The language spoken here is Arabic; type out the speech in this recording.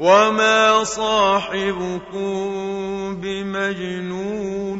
وما صاحبكم بمجنون